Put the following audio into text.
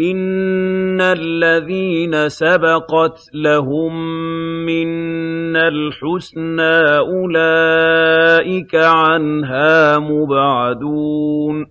إِنَّ الَّذِينَ سَبَقَتْ لَهُم مِّنَّا الْحُسْنَىٰ أُولَٰئِكَ عَنْهَا مُبْعَدُونَ